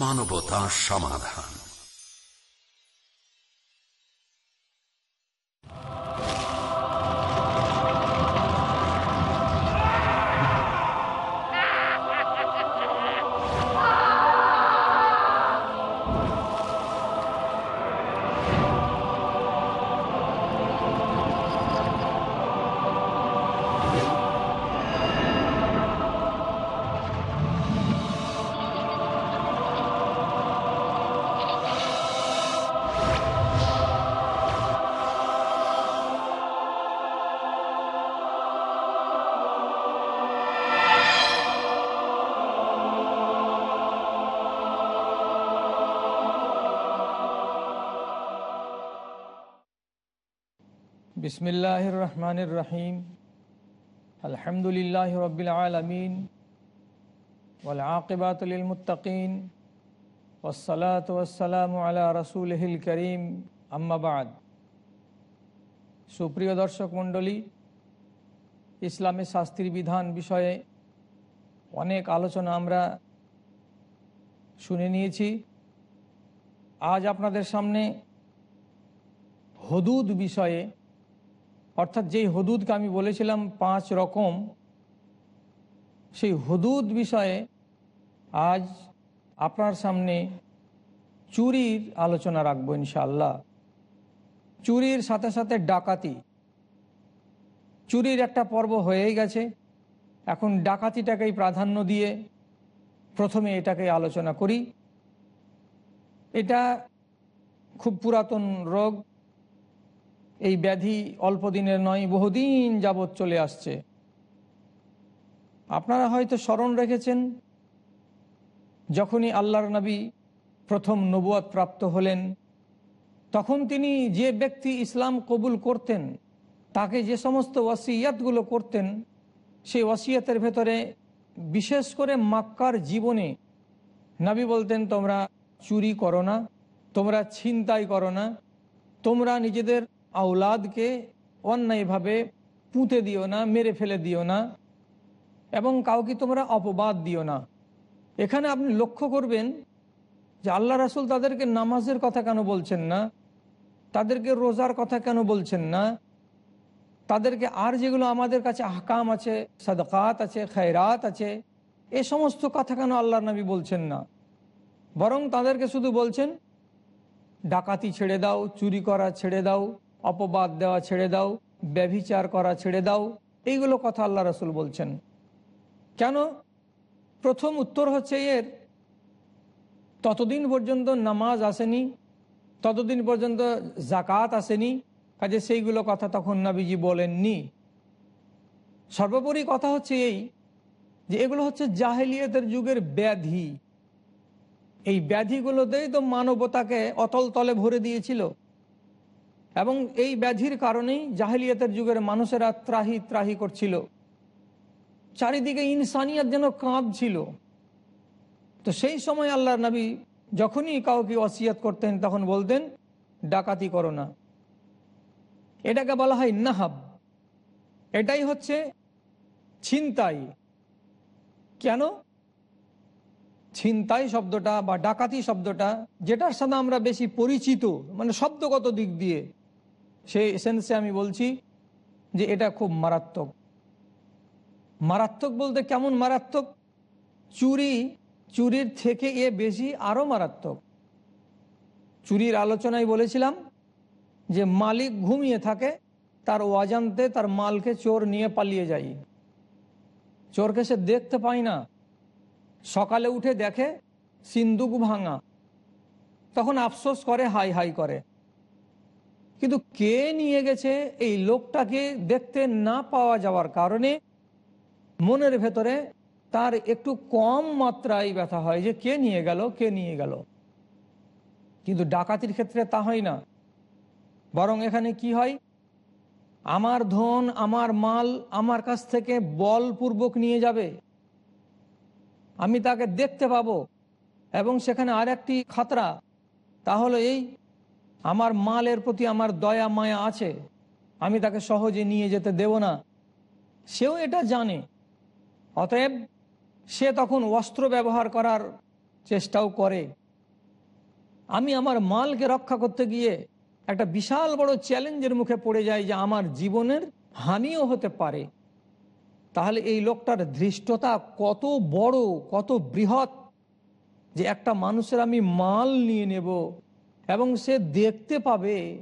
মানবতা সমাধান বিসমিল্লাহির রহমানির রহিম আলহামদুলিল্লাহ রবিল আলমিন ওয়াল আকিবাতুল মুত্তাকিন ওসলাত ওসালাম আলা রসুলহিল করিম আম্মাবাদ সুপ্রিয় দর্শক মণ্ডলী ইসলামী শাস্ত্রী বিধান বিষয়ে অনেক আলোচনা আমরা শুনে নিয়েছি আজ আপনাদের সামনে হদুদ বিষয়ে অর্থাৎ যেই হদুদকে আমি বলেছিলাম পাঁচ রকম, সেই হদুদ বিষয়ে আজ আপনার সামনে চুরির আলোচনা রাখব ইনশাল্লাহ চুরির সাথে সাথে ডাকাতি। চুরির একটা পর্ব হয়েই গেছে। এখন ডাকাতিটাকেই প্রাধান্য দিয়ে প্রথমে এটাকে আলোচনা করি। এটা খুব পুরাতন রোগ এই ব্যাধি অল্প দিনের নয়, বহুদিন যাবৎ চলে আসছে। আপনারা হয়তো স্মরণ রেখেছেন, যখনই আল্লাহর নবী প্রথম নবুয়াদ প্রাপ্ত হলেন, তখন তিনি যে ব্যক্তি ইসলাম কবুল করতেন, তাকে যে সমস্ত ওয়াসিয়াতগুলো করতেন, সেই ওয়াসিয়াতের ভেতরে বিশেষ করে মাক্কার জীবনে নবী বলতেন, তোমরা চুরি করো না, তোমরা ছিনতাই করো না, তোমরা নিজেদের আউলাদকে অন্যায়ভাবে পুঁতে দিও না, মেরে ফেলে দিও না এবং কাউকে তোমরা অপবাদ দিও না। এখানে আপনি লক্ষ্য করবেন যে আল্লাহ রাসুল তাদেরকে নামাজের কথা কেন বলছেন না? তাদেরকে রোজার কথা কেন বলছেন না? তাদেরকে আর যেগুলো আমাদের কাছে আহকাম আছে, সদকাত আছে, খায়রাত আছে, এ সমস্ত কথা কেন আল্লাহ নবী বলছেন না? বরং তাদেরকে শুধু বলছেন, ডাকাতি ছেড়ে দাও, চুরি করা ছেড়ে দাও অপবাদ দেওয়া ছেড়ে দাও, ব্যভিচার করা ছেড়ে দাও, এইগুলো কথা আল্লাহ রসুল বলছেন। কেন? প্রথম উত্তর হচ্ছে এর, ততদিন পর্যন্ত নামাজ আসেনি, ততদিন পর্যন্ত জাকাত আসেনি, কাজে সেইগুলো কথা তখন নাবিজি বলেননি। সর্বোপরি কথা হচ্ছে এই, যে এগুলো হচ্ছে জাহেলিয়তের যুগের ব্যাধি। এই ব্যাধিগুলোতেই তো মানবতাকে অতল তলে ভরে দিয়েছিল। এবং এই ব্যাধির কারণেই জাহেলিয়তের যুগের মানুষেরা ত্রাহি ত্রাহি করছিল। চারিদিকে ইনসানিয়াত যেন কাঁদছিল তো সেই সময় আল্লাহ নবী যখনই কাউকে অসিয়াত করতেন, তখন বলতেন, ডাকাতি করো না। এটাকে বলা হয় নাহাব। এটাই হচ্ছে ছিনতাই। কেন? ছিনতাই শব্দটা বা ডাকাতি শব্দটা, যেটার সাথে আমরা বেশি পরিচিত মানে শব্দগত দিক দিয়ে সেই সেন্সে আমি বলছি যে এটা খুব মারাত্মক। মারাত্মক বলতে কেমন মারাত্মক? চুরি, চুরির থেকে এ বেশি আরও মারাত্মক। চুরির আলোচনায় বলেছিলাম যে মালিক ঘুমিয়ে থাকে, তার অজান্তে তার মালকে চোর নিয়ে পালিয়ে যায়। চোরকে সে দেখতে পায় না। সকালে উঠে দেখে সিন্দুক ভাঙা। তখন আফসোস করে, হাই হাই করে। কিন্তু কে নিয়ে গেছে এই লোকটাকে দেখতে না পাওয়া যাওয়ার কারণে মনের ভেতরে তার একটু কম মাত্রায় ব্যথা হয় যে কে নিয়ে গেল, কে নিয়ে গেল। কিন্তু ডাকাতির ক্ষেত্রে তা হয় না। বরং এখানে কি হয়? আমার ধন, আমার মাল আমার কাছ থেকে বলপূর্বক নিয়ে যাবে। আমি তাকে দেখতে পাবো। এবং সেখানে আর একটি খাতরা। তাহলে এই আমার মালের প্রতি আমার দয়া, মায়া আছে। আমি তাকে সহজে নিয়ে যেতে দেব না। সেও এটা জানে। অতএব সে তখন অস্ত্র ব্যবহার করার চেষ্টাও করে। আমি আমার মালকে রক্ষা করতে গিয়ে একটা বিশাল বড় চ্যালেঞ্জের মুখে পড়ে যায় যে আমার জীবনের হানিও হতে পারে। তাহলে এই লোকটার ধৃষ্টতা কত বড়, কত বৃহৎ যে একটা মানুষের আমি মাল নিয়ে নেব। এবং সে দেখতে পাবে,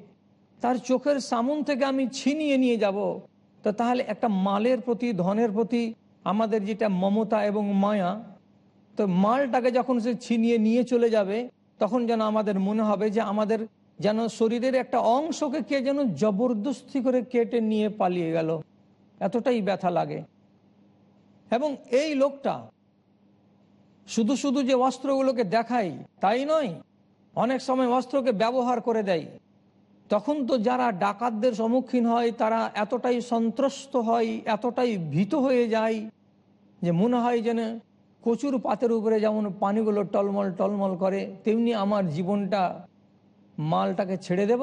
তার চোখের সামন থেকে আমি ছিনিয়ে নিয়ে যাব। তো তাহলে একটা মালের প্রতি, ধনের প্রতি আমাদের যেটা মমতা এবং মায়া, তো মালটাকে যখন সে ছিনিয়ে নিয়ে চলে যাবে, তখন যেন আমাদের মনে হবে যে আমাদের যেন শরীরের একটা অংশকে কে যেন জবরদস্তি করে কেটে নিয়ে পালিয়ে গেল। এতটাই ব্যথা লাগে। এবং এই লোকটা শুধু শুধু যে অস্ত্রগুলোকে দেখাই তাই নয় অনেক সময় অস্ত্রকে ব্যবহার করে দেয়। তখন তো যারা ডাকাতদের সম্মুখীন হয়, তারা এতটাই সন্ত্রস্ত হয়, এতটাই ভীত হয়ে যায় যে মনে হয় যেন কচুর পাতের উপরে যেমন পানিগুলো টলমল টলমল করে, তেমনি আমার জীবনটা মালটাকে ছেড়ে দেব,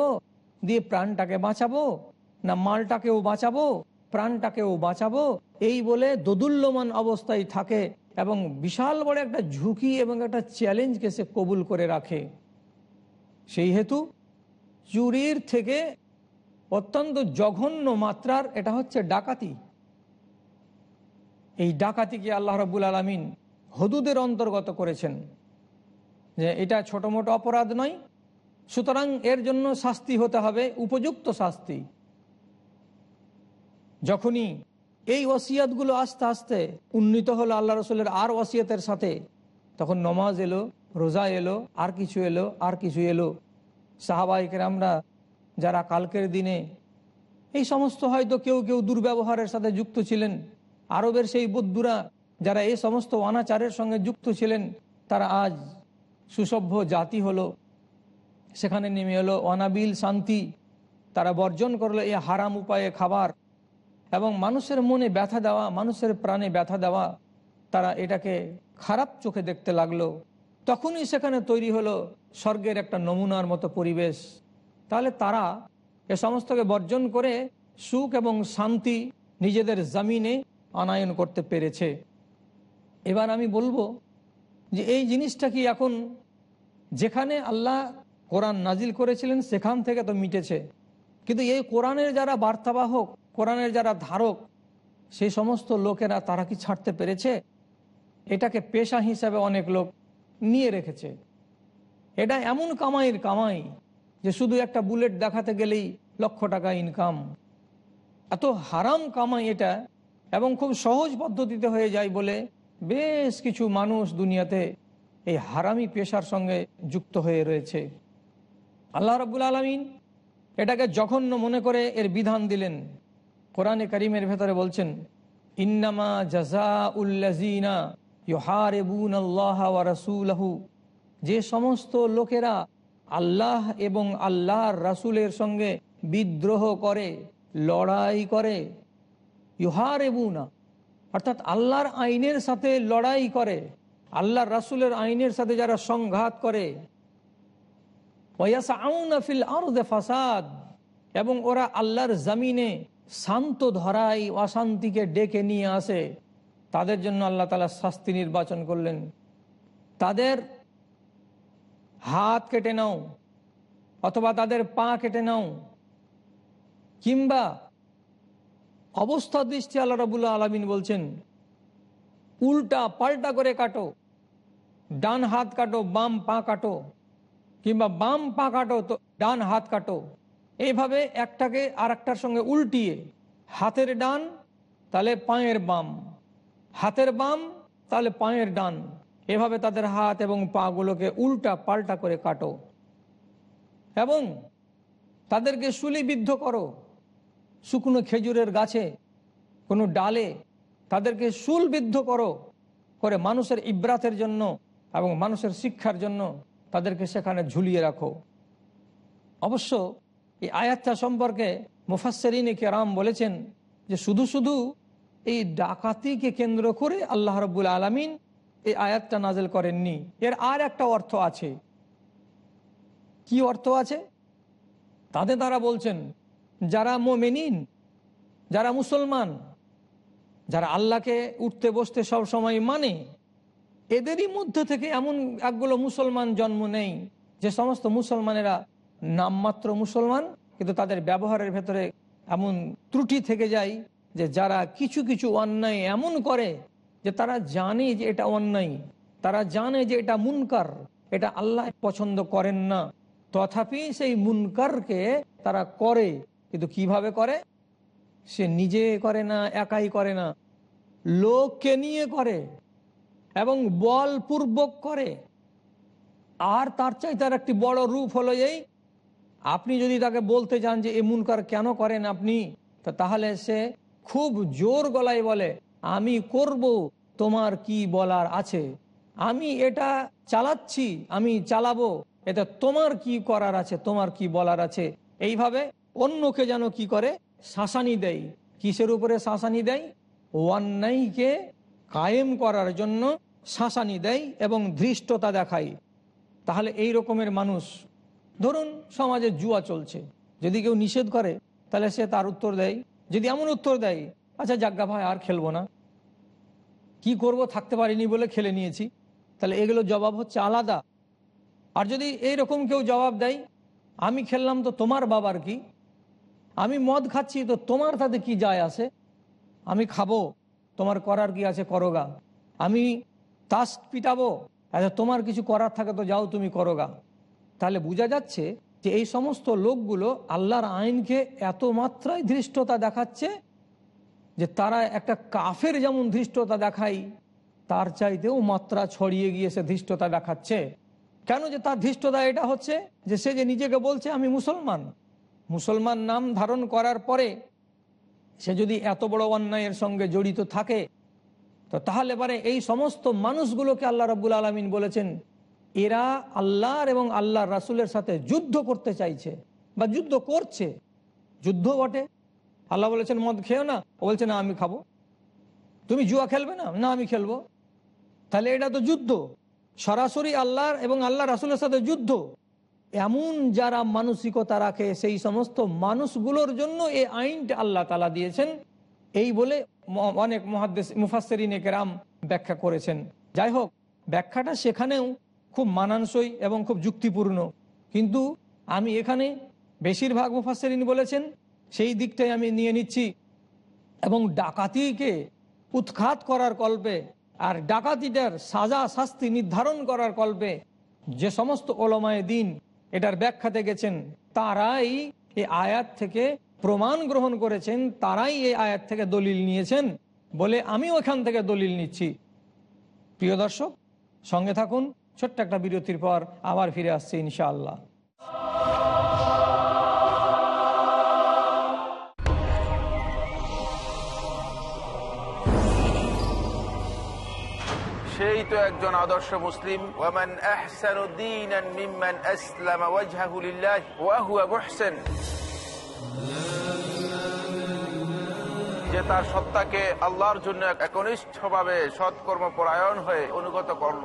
দিয়ে প্রাণটাকে বাঁচাবো, না মালটাকেও বাঁচাবো, প্রাণটাকেও বাঁচাবো, এই বলে দোদুল্যমান অবস্থায় থাকে এবং বিশাল বড় একটা ঝুঁকি এবং একটা চ্যালেঞ্জকে সে কবুল করে রাখে। সেই হেতু চুরির থেকে অত্যন্ত জঘন্য মাত্রার এটা হচ্ছে ডাকাতি। এই ডাকাতিকে আল্লাহ রবুল আলমিন হদুদের অন্তর্গত করেছেন যে এটা ছোট মোটো অপরাধ নয়, সুতরাং এর জন্য শাস্তি হতে হবে, উপযুক্ত শাস্তি। যখনই এই ওসিয়াতগুলো আস্তে আস্তে উন্নীত হলো আল্লাহ রসুলের আর ওসিয়তের সাথে তখন নমাজ এলো, রোজা এলো, আর কিছু এলো, আর কিছু এলো। সাহাবাহিকের আমরা যারা কালকের দিনে এই সমস্ত হয়তো কেউ কেউ দুর্ব্যবহারের সাথে যুক্ত ছিলেন, আরবের সেই বৌদ্ধরা যারা এই সমস্ত অনাচারের সঙ্গে যুক্ত ছিলেন, তারা আজ সুসভ্য জাতি হলো। সেখানে নেমে এলো অনাবিল শান্তি। তারা বর্জন করল এই হারাম উপায়ে খাবার এবং মানুষের মনে ব্যথা দেওয়া, মানুষের প্রাণে ব্যথা দেওয়া। তারা এটাকে খারাপ চোখে দেখতে লাগল। তখনই সেখানে তৈরি হলো স্বর্গের একটা নমুনার মতো পরিবেশ। তাহলে তারা এ সমস্তকে বর্জন করে সুখ এবং শান্তি নিজেদের জামিনে আনায়ন করতে পেরেছে। এবার আমি বলব যে এই জিনিসটা কি এখন যেখানে আল্লাহ কোরআন নাজিল করেছিলেন সেখান থেকে তো মিটেছে। কিন্তু এই কোরআনের যারা বার্তাবাহক, কোরআনের যারা ধারক, সেই সমস্ত লোকেরা তারা কি ছাড়তে পেরেছে? এটাকে পেশা হিসাবে অনেক লোক নিয়ে রেখেছে। এটা এমন কামাইয়ের কামাই যে শুধু একটা বুলেট দেখাতে গেলেই লক্ষ টাকা ইনকাম এত হারাম কামাই এটা এবং খুব সহজ পদ্ধতিতে হয়ে যায় বলে বেশ কিছু মানুষ দুনিয়াতে এই হারামি পেশার সঙ্গে যুক্ত হয়ে রয়েছে। আল্লাহ রবুল আলমিন এটাকে জঘন্য মনে করে এর বিধান দিলেন। কোরআনে করিমের ভেতরে বলছেন, ইন্নামা জাজা উল্লাজিনা আল্লাহ রাসুলহু, যে সমস্ত লোকেরা আল্লাহ এবং আল্লাহর রাসুলের সঙ্গে বিদ্রোহ করে, লড়াই করে ইহারেবুনা অর্থাৎ আল্লাহর আইনের সাথে লড়াই করে, আল্লাহর রাসুলের আইনের সাথে যারা সংঘাত করে ফিল ফাসাদ, এবং ওরা আল্লাহর জামিনে শান্ত ধরাই অশান্তিকে ডেকে নিয়ে আসে। তাদের জন্য আল্লাহ তালা শাস্তি নির্বাচন করলেন। তাদের হাত কেটে নাও, অথবা তাদের পা কেটে নাও, কিংবা অবস্থা দৃষ্টি আল্লাহ রবুল্লা আলমিন বলছেন, উল্টা পাল্টা করে কাটো, ডান হাত কাটো, বাম পা কাটো, কিংবা বাম পা কাটো, তো ডান হাত কাটো। এইভাবে একটাকে আর সঙ্গে উল্টিয়ে, হাতের ডান তাহলে পায়ের বাম। হাতের বাম, তাহলে পায়ের ডান। এভাবে তাদের হাত এবং পাগুলোকে উল্টা পাল্টা করে কাটো। এবং তাদেরকে শুলিবিদ্ধ করো। শুকনো খেজুরের গাছে কোনো ডালে তাদেরকে শুলবিদ্ধ করো করে মানুষের ইব্রাতের জন্য এবং মানুষের শিক্ষার জন্য তাদেরকে সেখানে ঝুলিয়ে রাখো। অবশ্য এই আয়াতটা সম্পর্কে মুফাসরিনে কেরাম বলেছেন যে শুধু শুধু এই ডাকাতিকে কেন্দ্র করে আল্লাহ রব্বুল আলমিন এই আয়াতটা নাজেল করেননি। এর আর একটা অর্থ আছে। কি অর্থ আছে? তাদের তারা বলছেন, যারা মোমেনিন, যারা মুসলমান, যারা আল্লাহকে উঠতে বসতে সব সময় মানে এদেরই মধ্যে থেকে এমন একগুলো মুসলমান জন্ম নেই, যে সমস্ত মুসলমানেরা নামমাত্র মুসলমান, কিন্তু তাদের ব্যবহারের ভেতরে এমন ত্রুটি থেকে যায় যে যারা কিছু কিছু অন্যায় এমন করে যে তারা জানে যে এটা অন্যায়, তারা জানে যে এটা মুনকার, এটা আল্লাহ পছন্দ করেন না। তথাপি সেই মুনকারকে তারা করে, কিন্তু কীভাবে করে? সে নিজে করে না, একাই করে না। লোককে নিয়ে করে এবং বলপূর্বক করে। আর তার চাই তার একটি বড় রূপ হলো এই, আপনি যদি তাকে বলতে চান যে এ মুনকার কেন করেন আপনি, তো তাহলে সে খুব জোর গলায় বলে, আমি করব, তোমার কি বলার আছে? আমি এটা চালাচ্ছি, আমি চালাবো এটা তোমার কি করার আছে, তোমার কি বলার আছে? এইভাবে অন্যকে যেন কি করে? শাসানি দেয়। কিসের উপরে শাসানি দেয়? অন্যায়কে কায়েম করার জন্য শাসানি দেয় এবং ধৃষ্টতা দেখায়। তাহলে এই রকমের মানুষ, ধরুন সমাজে জুয়া চলছে, যদি কেউ নিষেধ করে, তাহলে সে তার উত্তর দেয় যদি এমন উত্তর দেয় আচ্ছা জাগ্গা ভাই, আর খেলব না। কি করব, থাকতে পারিনি বলে খেলে নিয়েছি। তাহলে এগুলো জবাব হচ্ছে আলাদা। আর যদি এই রকম কেউ জবাব দেয়, আমি খেললাম তো তোমার বাবার কি? আমি মদ খাচ্ছি তো তোমার তাতে কি যায় আসে? আমি খাব, তোমার করার কি আছে করোগা আমি তাস পিটাবো আচ্ছা তোমার কিছু করার থাকে তো যাও তুমি করোগা তাহলে বোঝা যাচ্ছে যে এই সমস্ত লোকগুলো আল্লাহর আইনকে এত মাত্রায় ধৃষ্টতা দেখাচ্ছে যে তারা একটা কাফের যেমন ধৃষ্টতা দেখায়, তার চাইতেও মাত্রা ছড়িয়ে গিয়ে সে ধৃষ্টতা দেখাচ্ছে। কেন যে তার ধৃষ্টতা এটা হচ্ছে যে সে যে নিজেকে বলছে, আমি মুসলমান। মুসলমান নাম ধারণ করার পরে সে যদি এত বড় অন্যায়ের সঙ্গে জড়িত থাকে, তো তাহলে পরে এই সমস্ত মানুষগুলোকে আল্লাহ রব্বুল আলমিন বলেছেন এরা আল্লাহর এবং আল্লাহ রাসুলের সাথে যুদ্ধ করতে চাইছে বা যুদ্ধ করছে। যুদ্ধ বটে। আল্লাহ বলেছেন, মদ খেয়েও না। ও বলছে, না, আমি খাব। তুমি জুয়া খেলবে না? না, আমি খেলব। তাহলে এটা তো যুদ্ধ। সরাসরি আল্লাহর এবং আল্লাহ রাসুলের সাথে যুদ্ধ। এমন যারা মানসিকতা রাখে, সেই সমস্ত মানুষগুলোর জন্য এই আইনটা আল্লাহ তালা দিয়েছেন। এই বলে অনেক মহাদ্দেশ মুফাসরিন কেরাম ব্যাখ্যা করেছেন। যাই হোক, ব্যাখ্যাটা সেখানেও খুব মানানসই এবং খুব যুক্তিপূর্ণ। কিন্তু আমি এখানে বেশিরভাগ মুফাসরিন বলেছেন, সেই দিকটাই আমি নিয়ে নিচ্ছি। এবং ডাকাতিকে উৎখাত করার কল্পে আর ডাকাতিটার সাজা শাস্তি নির্ধারণ করার কল্পে যে সমস্ত ওলমায় দিন এটার ব্যাখ্যাতে গেছেন, তারাই এই আয়াত থেকে প্রমাণ গ্রহণ করেছেন, তারাই এই আয়াত থেকে দলিল নিয়েছেন বলে আমি ওখান থেকে দলিল নিচ্ছি। প্রিয় দর্শক, সঙ্গে থাকুন ছোট্ট একটা বিরতির পর আবার ফিরে আসছে ইনশাআল্লাহ। সেই তো একজন আদর্শ মুসলিম। ওয়া হুয়া যে তার সত্তাকে আল্লাহর জন্য একনিষ্ঠভাবে সৎকর্ম পরায়ণ হয়ে অনুগত করল।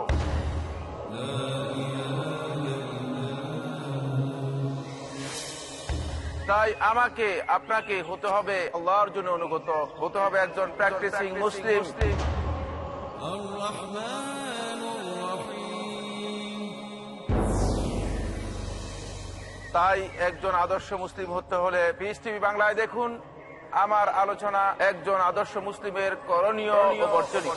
তাই আমাকে, আপনাকে হতে হবে আল্লাহর জন্য অনুগত, হতে হবে একজন প্র্যাকটিসিং মুসলিম তাই একজন আদর্শ মুসলিম হতে হলে পিস টিভি বাংলায় দেখুন, আমার আলোচনা একজন আদর্শ মুসলিমের করণীয় বর্জনীয়।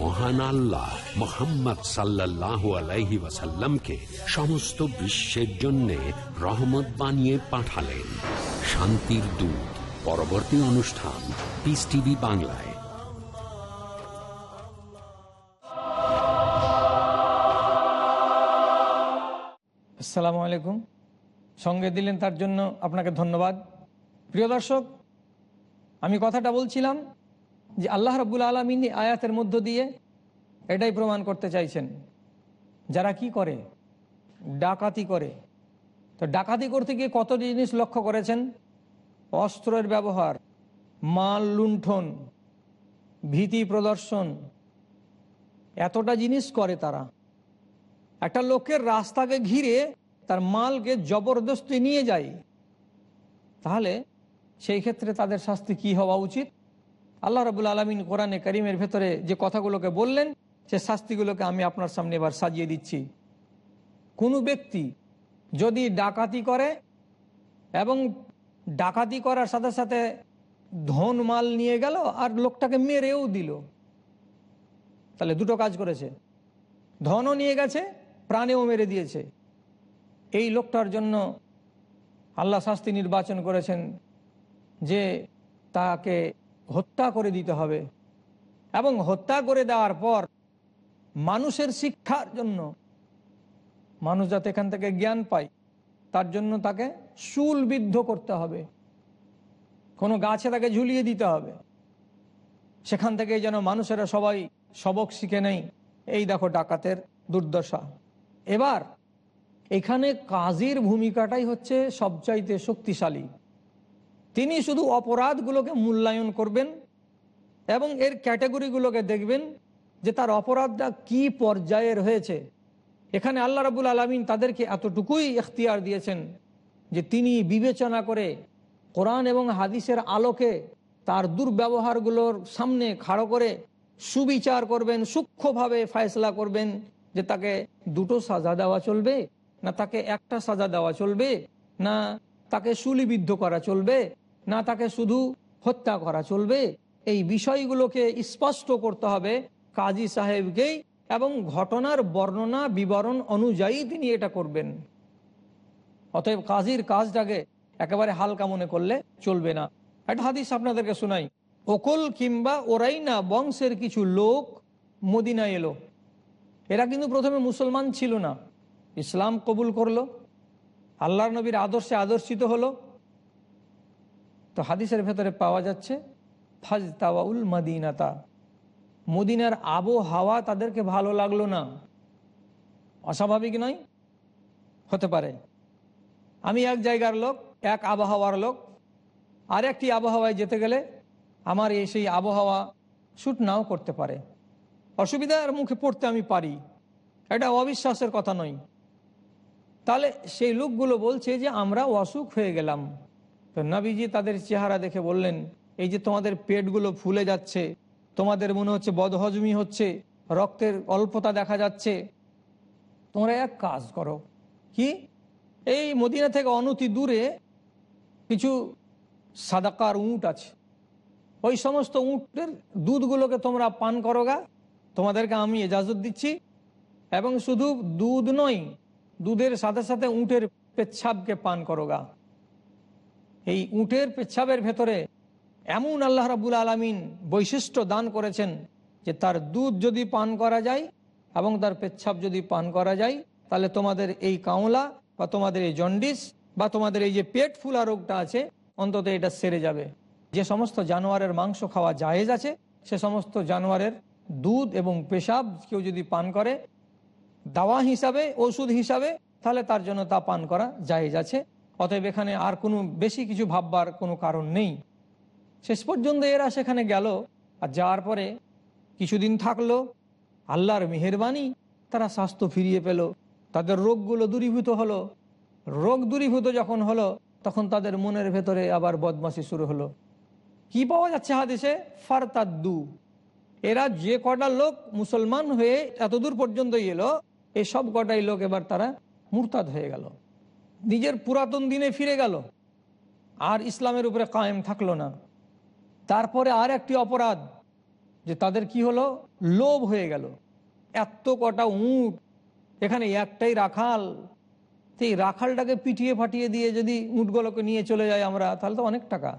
মহান আল্লাহ মোহাম্মদ সাল্লাহ আলাইহি ওয়াসাল্লামকে সমস্ত বিশ্বের জন্য রহমত বানিয়ে পাঠালেন। শান্তির দূত, পরবর্তী অনুষ্ঠান পিস টিভি বাংলায়। আসসালামু আলাইকুম। সঙ্গে দিলেন তার জন্য আপনাকে ধন্যবাদ। প্রিয় দর্শক, আমি কথাটা বলছিলাম যে আল্লাহ রব্বুল আলমিন আয়াতের মধ্য দিয়ে এটাই প্রমাণ করতে চাইছেন। যারা কি করে? ডাকাতি করে। তো ডাকাতি করতে গিয়ে কত জিনিস লক্ষ্য করেছেন? অস্ত্রের ব্যবহার, মাল লুণ্ঠন, ভীতি প্রদর্শন, এতটা জিনিস করে তারা। একটা লোকের রাস্তাকে ঘিরে তার মালকে জবরদস্তি নিয়ে যায়। তাহলে সেই ক্ষেত্রে তাদের শাস্তি কি হওয়া উচিত? আল্লাহ রবুল আলমিন কোরআনে করিমের ভেতরে যে কথাগুলোকে বললেন, সে শাস্তিগুলোকে আমি আপনার সামনে এবার সাজিয়ে দিচ্ছি। কোনো ব্যক্তি যদি ডাকাতি করে এবং ডাকাতি করার সাথে সাথে ধন মাল নিয়ে গেল আর লোকটাকে মেরেও দিল, তাহলে দুটো কাজ করেছে। ধনও নিয়ে গেছে, প্রাণেও মেরে দিয়েছে। এই লোকটার জন্য আল্লাহ শাস্তি নির্বাচন করেছেন যে তাকে হত্যা করে দিতে হবে। এবং হত্যা করে দেওয়ার পর মানুষের শিক্ষার জন্য মানুষ যাতে এখান থেকে জ্ঞান পায়, তার জন্য তাকে শুলবিদ্ধ করতে হবে। কোনো গাছে তাকে ঝুলিয়ে দিতে হবে। সেখান থেকে যেন মানুষেরা সবাই সবক শিখে নেই। এই দেখো ডাকাতের দুর্দশা। এবার এখানে কাজীর ভূমিকাটাই হচ্ছে সবচাইতে শক্তিশালী। তিনি শুধু অপরাধগুলোকে মূল্যায়ন করবেন এবং এর ক্যাটাগরিগুলোকে দেখবেন যে তার অপরাধটা কি পর্যায়ের হয়েছে। এখানে আল্লাহ রাবুল আলমিন তাদেরকে এতটুকুই এখতিয়ার দিয়েছেন যে তিনি বিবেচনা করে কোরআন এবং হাদিসের আলোকে তার দুর্ব্যবহারগুলোর সামনে খাড়ো করে সুবিচার করবেন, সূক্ষ্মভাবে ফায়সলা করবেন যে তাকে দুটো সাজা দেওয়া চলবে, না তাকে একটা সাজা দেওয়া চলবে, না তাকে সুলিবিদ্ধ করা চলবে। না তাকে শুধু হত্যা করা চলবে, এই বিষয়গুলোকে স্পষ্ট করতে হবে কাজী সাহেবকেই এবং ঘটনার বর্ণনা, বিবরণ অনুযায়ী তিনি এটা করবেন। অতএব কাজীর কাজটাকে একেবারে হালকা মনে করলে চলবে না। একটা হাদিস আপনাদেরকে শোনাই। ওকল কিংবা ওরাই না বংশের কিছু লোক মদিনা এলো। এরা কিন্তু প্রথমে মুসলমান ছিল না। ইসলাম কবুল করল। আল্লাহ নবীর আদর্শে আদর্শিত হলো। তো হাদিসের ভেতরে পাওয়া যাচ্ছে ফাজ তাওয়াউল মদিনাতা। মদিনার আবহাওয়া তাদেরকে ভালো লাগল না। অস্বাভাবিক নয়? হতে পারে। আমি এক জায়গার লোক, এক আবহাওয়ার লোক। আর একটি আবহাওয়ায় যেতে গেলে আমার এই সেই আবহাওয়া শ্যুট নাও করতে পারে। অসুবিধার মুখে পড়তে আমি পারি। এটা অবিশ্বাসের কথা নয়। তাহলে সেই লোকগুলো বলছে যে আমরা অসুখ হয়ে গেলাম। তো নবীজি তাদের চেহারা দেখে বললেন, এই যে তোমাদের পেটগুলো ফুলে যাচ্ছে, তোমাদের মনে হচ্ছে বদহজমি হচ্ছে, রক্তের অল্পতা দেখা যাচ্ছে, তোমরা এক কাজ করো। কি? এই মদিনা থেকে অনতি দূরে কিছু সাদাকার উঁট আছে। ওই সমস্ত উঁটের দুধগুলোকে তোমরা পান করো গা। তোমাদেরকে আমি এজাজত দিচ্ছি। এবং শুধু দুধ নয়, দুধের সাথে সাথে উঁটের পেচ্ছাপকে পান করো গা। এই উঁটের পেচ্ছাবের ভেতরে এমন আল্লাহ রাবুল আলমিন বৈশিষ্ট্য দান করেছেন যে তার দুধ যদি পান করা যায় এবং তার পেচ্ছাপ যদি পান করা যায়, তাহলে তোমাদের এই কাঁওলা বা তোমাদের এই জন্ডিস বা তোমাদের এই যে পেট ফুলা রোগটা আছে, অন্তত এটা সেরে যাবে। যে সমস্ত জানোয়ারের মাংস খাওয়া জায়েজ আছে, সে সমস্ত জানোয়ারের দুধ এবং পেশাব কেউ যদি পান করে, দাওয়া হিসাবে, ওষুধ হিসাবে, তাহলে তার জন্য তা পান করা জায়েজ আছে। অতএব এখানে আর কোনো বেশি কিছু ভাববার কোনো কারণ নেই। শেষ পর্যন্ত এরা সেখানে গেল, আর যাওয়ার পরে কিছুদিন থাকল, আল্লাহর মেহরবানি, তারা স্বাস্থ্য ফিরিয়ে পেল, তাদের রোগগুলো দূরীভূত হলো। রোগ দূরীভূত যখন হলো, তখন তাদের মনের ভেতরে আবার বদমাসি শুরু হলো। কি পাওয়া যাচ্ছে হাদিসে? ফারতাদ্দু। এরা যে কটা লোক মুসলমান হয়ে এতদূর পর্যন্ত এলো এই সব কটাই লোক এবার তারা মুরতাদ হয়ে গেল। নিজের পুরাতন দিনে ফিরে গেল। আর ইসলামের উপরে কায়েম থাকল না। তারপরে আর একটি অপরাধ, যে তাদের কি হলো? লোভ হয়ে গেল। এত কটা উঁট, এখানে একটাই রাখাল। এই রাখালটাকে পিটিয়ে ফাটিয়ে দিয়ে যদি উঁটগুলোকে নিয়ে চলে যায় আমরা, তাহলে তো অনেক টাকা।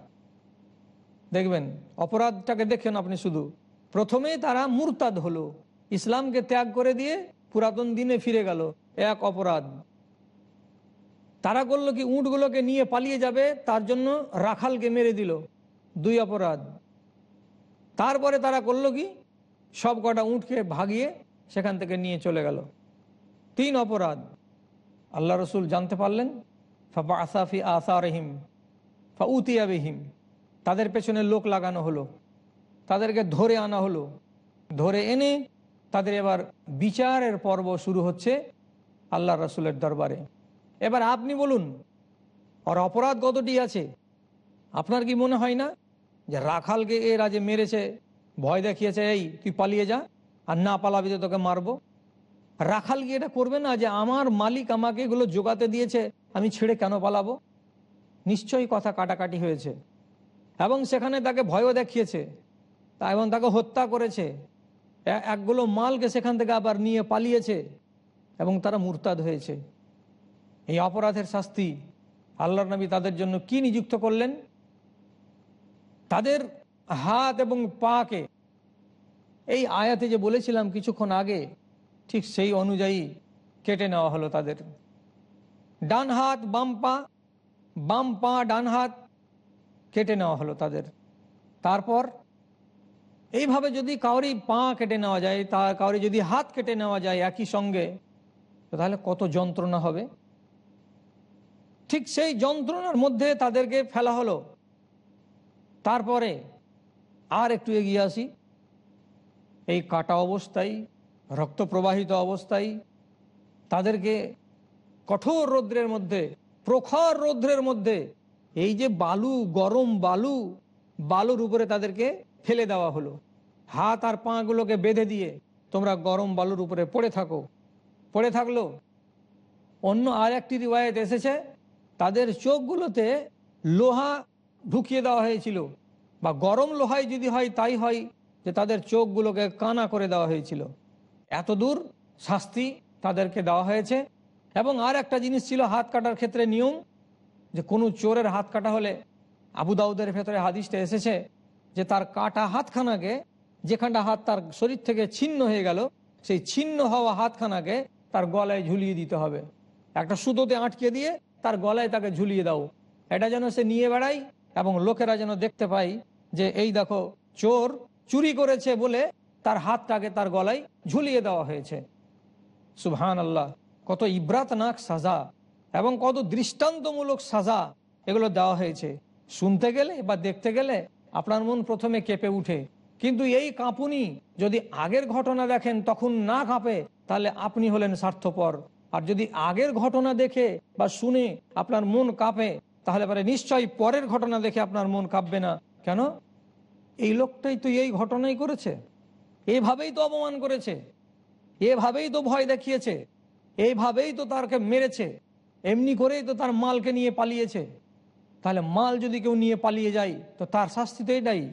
দেখবেন, অপরাধটাকে দেখেন আপনি শুধু। প্রথমেই তারা মুরতাদ হলো। ইসলামকে ত্যাগ করে দিয়ে পুরাতন দিনে ফিরে গেল। এক অপরাধ। তারা করল কি, উঁটগুলোকে নিয়ে পালিয়ে যাবে, তার জন্য রাখালকে মেরে দিল দুই অপরাধ। তারপরে তারা করল কি, সব কটা উঁটকে ভাগিয়ে সেখান থেকে নিয়ে চলে গেল। তিন অপরাধ। আল্লাহ রসুল জানতে পারলেন ফাপা আসাফি আসা রহিম ফা উতিয়া বিহিম। তাদের পেছনে লোক লাগানো হলো, তাদেরকে ধরে আনা হলো। ধরে এনে তাদের এবার বিচারের পর্ব শুরু হচ্ছে আল্লাহ রসুলের দরবারে। এবার আপনি বলুন, আর অপরাধ কতটি আছে? আপনার কি মনে হয় না যে রাখালকে এ রাজে মেরেছে, ভয় দেখিয়েছে, এই, তুই পালিয়ে যা, আর না পালাবি তো তোকে মারবো রাখাল কি এটা করবে না যে আমার মালিক আমাকে এগুলো জোগাতে দিয়েছে, আমি ছেড়ে কেন পালাবো? নিশ্চয়ই কথা কাটাকাটি হয়েছে। এবং সেখানে তাকে ভয়ও দেখিয়েছে, তা এবং তাকে হত্যা করেছে। একগুলো মালকে সেখান থেকে আবার নিয়ে পালিয়েছে, এবং তারা মুরতাদ হয়েছে। এই অপরাধের শাস্তি আল্লাহ নবী তাদের জন্য কি নিযুক্ত করলেন? তাদের হাত এবং পাকে এই আয়াতে যে বলেছিলাম কিছুক্ষণ আগে, ঠিক সেই অনুযায়ী কেটে নেওয়া হলো তাদের। ডান হাত, বাম পা বাম পা, ডান হাত কেটে নেওয়া হলো তাদের। তারপর এইভাবে যদি কাউরি পা কেটে নেওয়া যায়, তা কাউরি যদি হাত কেটে নেওয়া যায় একই সঙ্গে তাহলে কত যন্ত্রণা হবে? ঠিক সেই যন্ত্রণার মধ্যে তাদেরকে ফেলা হলো। তারপরে আর একটু এগিয়ে আসি। এই কাটা অবস্থায়, রক্ত প্রবাহিত অবস্থায় তাদেরকে কঠোর রৌদ্রের মধ্যে, প্রখর রৌদ্রের মধ্যে এই যে বালু, গরম বালু, বালুর উপরে তাদেরকে ফেলে দেওয়া হলো। হাত আর পাগুলোকে বেঁধে দিয়ে তোমরা গরম বালুর উপরে পড়ে থাকো। পড়ে থাকল। অন্য আর একটি রিওয়ায়ত এসেছে। তাদের চোখগুলোতে লোহা ঢুকিয়ে দেওয়া হয়েছিল বা গরম লোহায় যদি হয়, তাই হয় যে তাদের চোখগুলোকে কানা করে দেওয়া হয়েছিল। এত দূর শাস্তি তাদেরকে দেওয়া হয়েছে। এবং আর একটা জিনিস ছিল হাত কাটার ক্ষেত্রে নিয়ম, যে কোনো চোরের হাত কাটা হলে আবু দাউদের ভেতরে হাদিসটা এসেছে যে তার কাটা হাতখানাকে, যেখানটা হাত তার শরীর থেকে ছিন্ন হয়ে গেল, সেই ছিন্ন হওয়া হাতখানাকে তার গলায় ঝুলিয়ে দিতে হবে। একটা সুতোতে আটকে দিয়ে তার গলায় তাকে ঝুলিয়ে দাও। এটা যেন সে নিয়ে বেড়ায় এবং লোকেরা যেন দেখতে পায় যে, এই দেখো, চোর চুরি করেছে বলে তার হাতটাকে তার গলায় ঝুলিয়ে দেওয়া হয়েছে। সুবহান আল্লাহ কত ইব্রাতনাক সাজা এবং কত দৃষ্টান্তমূলক সাজা এগুলো দেওয়া হয়েছে। শুনতে গেলে বা দেখতে গেলে আপনার মন প্রথমে কেঁপে উঠে। কিন্তু এই কাঁপুনি যদি আগের ঘটনা দেখেন তখন না কাঁপে, তাহলে আপনি হলেন স্বার্থপর। আর যদি আগের ঘটনা দেখে বা শুনে আপনার মন কাঁপে, তাহলে পরে নিশ্চয়ই পরের ঘটনা দেখে আপনার মন কাঁপবে না। কেন? এই লোকটাই তো এই ঘটনাই করেছে। এভাবেই তো অপমান করেছে। এভাবেই তো ভয় দেখিয়েছে। এইভাবেই তো তারকে মেরেছে। এমনি করেই তো তার মালকে নিয়ে পালিয়েছে। তাহলে মাল যদি কেউ নিয়ে পালিয়ে যায়, তো তার শাস্তি তো এটাই।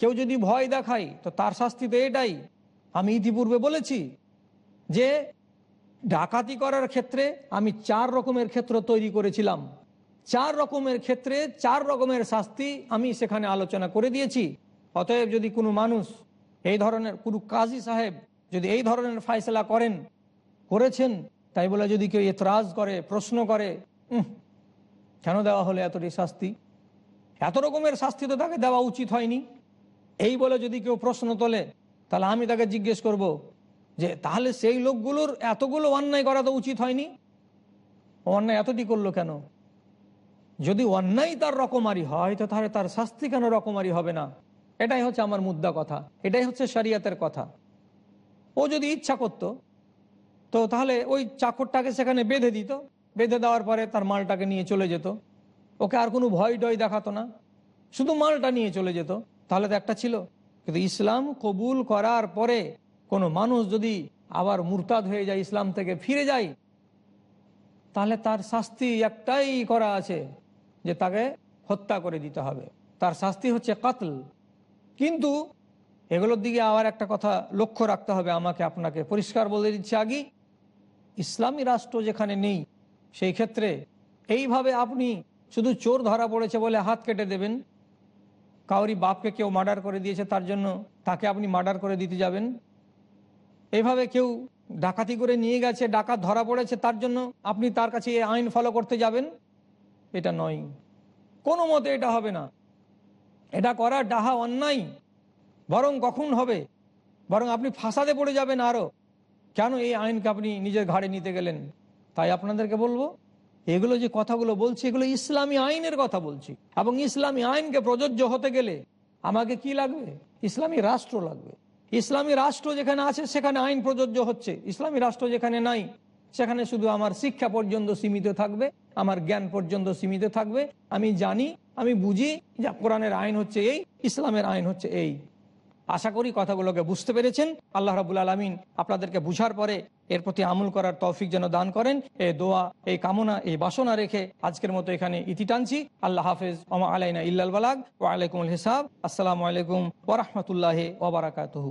কেউ যদি ভয় দেখায়, তো তার শাস্তি তো এটাই। আমি ইতিপূর্বে বলেছি যে ডাকাতি করার ক্ষেত্রে আমি চার রকমের ক্ষেত্র তৈরি করেছিলাম। চার রকমের ক্ষেত্রে চার রকমের শাস্তি আমি সেখানে আলোচনা করে দিয়েছি। অতএব যদি কোনো মানুষ এই ধরনের, কোনো কাজী সাহেব যদি এই ধরনের ফায়সলা করেন, করেছেন, তাই বলে যদি কেউ এতরাজ করে, প্রশ্ন করে কেন দেওয়া হলো এতটি শাস্তি? এত রকমের শাস্তি তো তাকে দেওয়া উচিত হয়নি। এই বলে যদি কেউ প্রশ্ন তোলে, তাহলে আমি তাকে জিজ্ঞেস করব যে তাহলে সেই লোকগুলোর এতগুলো অন্যায় করা তো উচিত হয়নি? অন্যায় এতটি করল কেন? যদি অন্যায় তার রকমারি হয়, তো তাহলে তার শাস্তি কেন রকমারি হবে না? এটাই হচ্ছে আমার মুদ্রা কথা। এটাই হচ্ছে শরিয়াতের কথা। ও যদি ইচ্ছা করতো, তো তাহলে ওই চাকরটাকে সেখানে বেঁধে দিত। বেঁধে দেওয়ার পরে তার মালটাকে নিয়ে চলে যেত। ওকে আর কোনো ভয় ডয় দেখাতো না। শুধু মালটা নিয়ে চলে যেত। তাহলে তো একটা ছিল। কিন্তু ইসলাম কবুল করার পরে কোনো মানুষ যদি আবার মুরতাদ হয়ে যায়, ইসলাম থেকে ফিরে যায়, তাহলে তার শাস্তি একটাই করা আছে, যে তাকে হত্যা করে দিতে হবে। তার শাস্তি হচ্ছে কাতল। কিন্তু এগুলোর দিকে আবার একটা কথা লক্ষ্য রাখতে হবে। আমাকে আপনাকে পরিষ্কার বলে দিচ্ছে আগে, ইসলামী রাষ্ট্র যেখানে নেই, সেই ক্ষেত্রে এইভাবে আপনি শুধু চোর ধরা পড়েছে বলে হাত কেটে দেবেন, কাউরি বাপকে কেউ মার্ডার করে দিয়েছে তার জন্য তাকে আপনি মার্ডার করে দিতে যাবেন এইভাবে কেউ ডাকাতি করে নিয়ে গেছে, ডাকাত ধরা পড়েছে, তার জন্য আপনি তার কাছে এই আইন ফলো করতে যাবেন? এটা নয়। কোনো মতে এটা হবে না। এটা করা ডাহা অন্যায়। বরং কখন হবে? বরং আপনি ফাঁসাদে পড়ে যাবেন আরও কেন এই আইনকে আপনি নিজের ঘাড়ে নিতে গেলেন? তাই আপনাদেরকে বলব, এগুলো যে কথাগুলো বলছি, এগুলো ইসলামী আইনের কথা বলছি। এবং ইসলামী আইনকে প্রযোজ্য হতে গেলে আমাকে কি লাগবে? ইসলামী রাষ্ট্র লাগবে। ইসলামী রাষ্ট্র যেখানে আছে, সেখানে আইন প্রযোজ্য হচ্ছে। ইসলামী রাষ্ট্র যেখানে নাই, সেখানে শুধু আমার শিক্ষা পর্যন্ত সীমিত থাকবে, আমার জ্ঞান পর্যন্ত সীমিত থাকবে। আমি জানি, আমি বুঝি যে কোরআনের আইন হচ্ছে এই, ইসলামের আইন হচ্ছে এই। আশা করি কথাগুলোকে বুঝতে পেরেছেন। আল্লাহ রাবুল আলমিন আপনাদেরকে বুঝার পরে এর প্রতি আমল করার তৌফিক যেন দান করেন। এই দোয়া, এই কামনা, এই বাসনা রেখে আজকের মতো এখানে ইতি টানছি। আল্লাহ হাফেজ। ওমা আলাইনা ইল্লাল বালাগ। ও আলাইকুমুল হিসাব। আসসালামু আলাইকুম ওরহমতুল্লাহ ওবরাকাতহু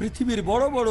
পৃথিবীর বড় বড়